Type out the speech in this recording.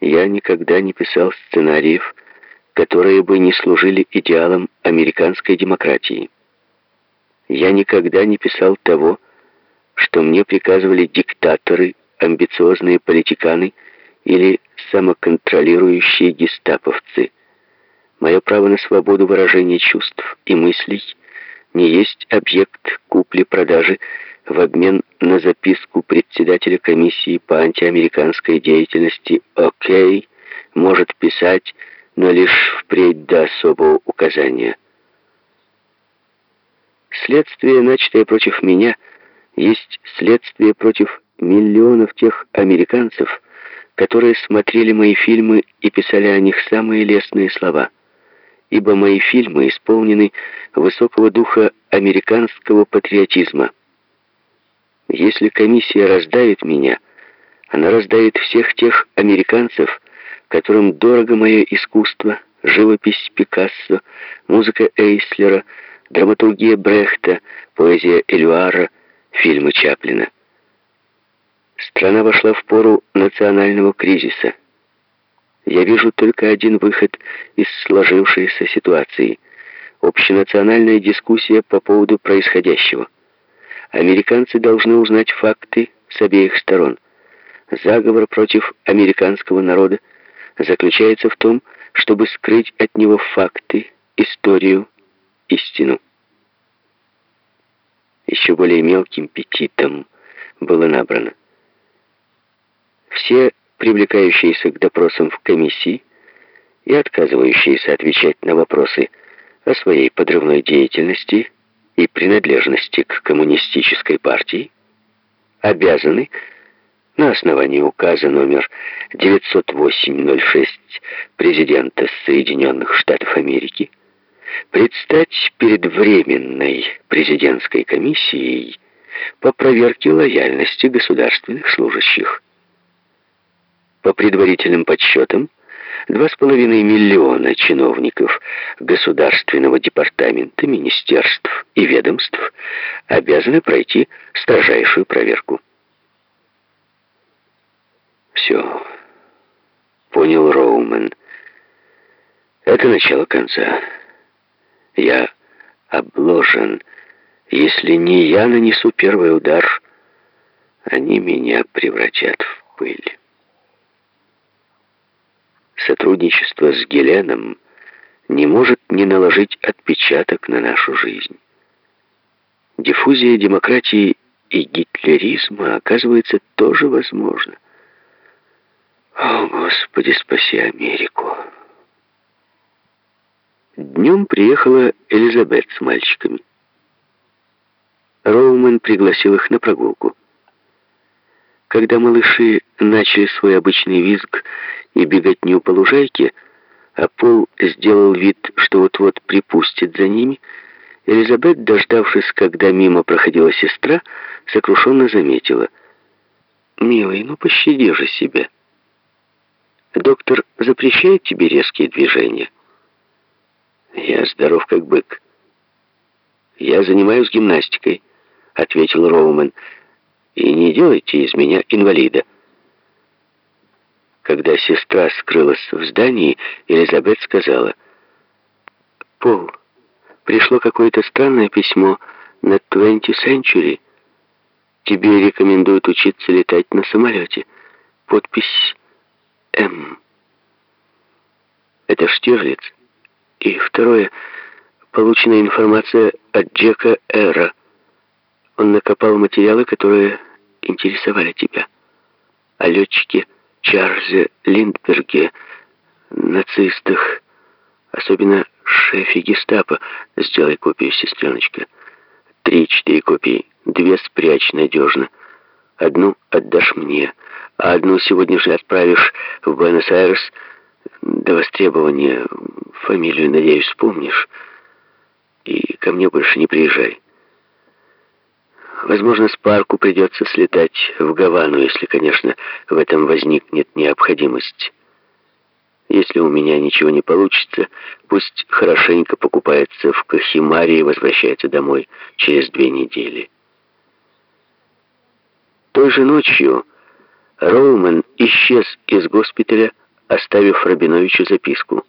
Я никогда не писал сценариев, которые бы не служили идеалам американской демократии. Я никогда не писал того, что мне приказывали диктаторы, амбициозные политиканы или самоконтролирующие гестаповцы. Мое право на свободу выражения чувств и мыслей не есть объект купли-продажи в обмен на записку председателя комиссии по антиамериканской деятельности «Окей» может писать, но лишь впредь до особого указания. Следствие, начатое против меня, есть следствие против миллионов тех американцев, которые смотрели мои фильмы и писали о них самые лестные слова. Ибо мои фильмы исполнены высокого духа американского патриотизма. Если комиссия раздавит меня, она раздавит всех тех американцев, которым дорого мое искусство, живопись Пикассо, музыка Эйслера, драматургия Брехта, поэзия Элюара, фильмы Чаплина. Страна вошла в пору национального кризиса. Я вижу только один выход из сложившейся ситуации. Общенациональная дискуссия по поводу происходящего. Американцы должны узнать факты с обеих сторон. Заговор против американского народа заключается в том, чтобы скрыть от него факты, историю, истину. Еще более мелким петитом было набрано. Все привлекающиеся к допросам в комиссии и отказывающиеся отвечать на вопросы о своей подрывной деятельности и принадлежности к коммунистической партии, обязаны на основании указа номер 908-06 президента Соединенных Штатов Америки предстать перед Временной президентской комиссией по проверке лояльности государственных служащих. По предварительным подсчетам, 2,5 миллиона чиновников Государственного департамента, министерств и ведомств обязаны пройти строжайшую проверку. Все, понял Роумен. Это начало конца. Я обложен. Если не я нанесу первый удар, они меня превратят в пыль. Сотрудничество с Геленом не может не наложить отпечаток на нашу жизнь. Диффузия демократии и гитлеризма, оказывается, тоже возможна. О, Господи, спаси Америку! Днем приехала Элизабет с мальчиками. Роумен пригласил их на прогулку. Когда малыши начали свой обычный визг и беготню по лужайке, а Пол сделал вид, что вот-вот припустит за ними, Элизабет, дождавшись, когда мимо проходила сестра, сокрушенно заметила. «Милый, ну пощади же себя». Доктор запрещает тебе резкие движения? Я здоров как бык. Я занимаюсь гимнастикой, ответил Роумен. И не делайте из меня инвалида. Когда сестра скрылась в здании, Элизабет сказала, «Пол, пришло какое-то странное письмо на 20 Century. Тебе рекомендуют учиться летать на самолете. Подпись М. Это Штирлиц. И второе, полученная информация от Джека Эра. Он накопал материалы, которые интересовали тебя. О летчике Чарльзе Линдберге, нацистах, особенно шефе гестапо. Сделай копию, сестреночка. Три-четыре копии. Две спрячь надежно. Одну отдашь мне, а одну сегодня же отправишь в Буэнос-Айрес до востребования. Фамилию, надеюсь, вспомнишь. И ко мне больше не приезжай. Возможно, с парку придется слетать в Гавану, если, конечно, в этом возникнет необходимость. Если у меня ничего не получится, пусть хорошенько покупается в Кахимаре и возвращается домой через две недели. Той же ночью Роумен исчез из госпиталя оставив Рабиновичу записку.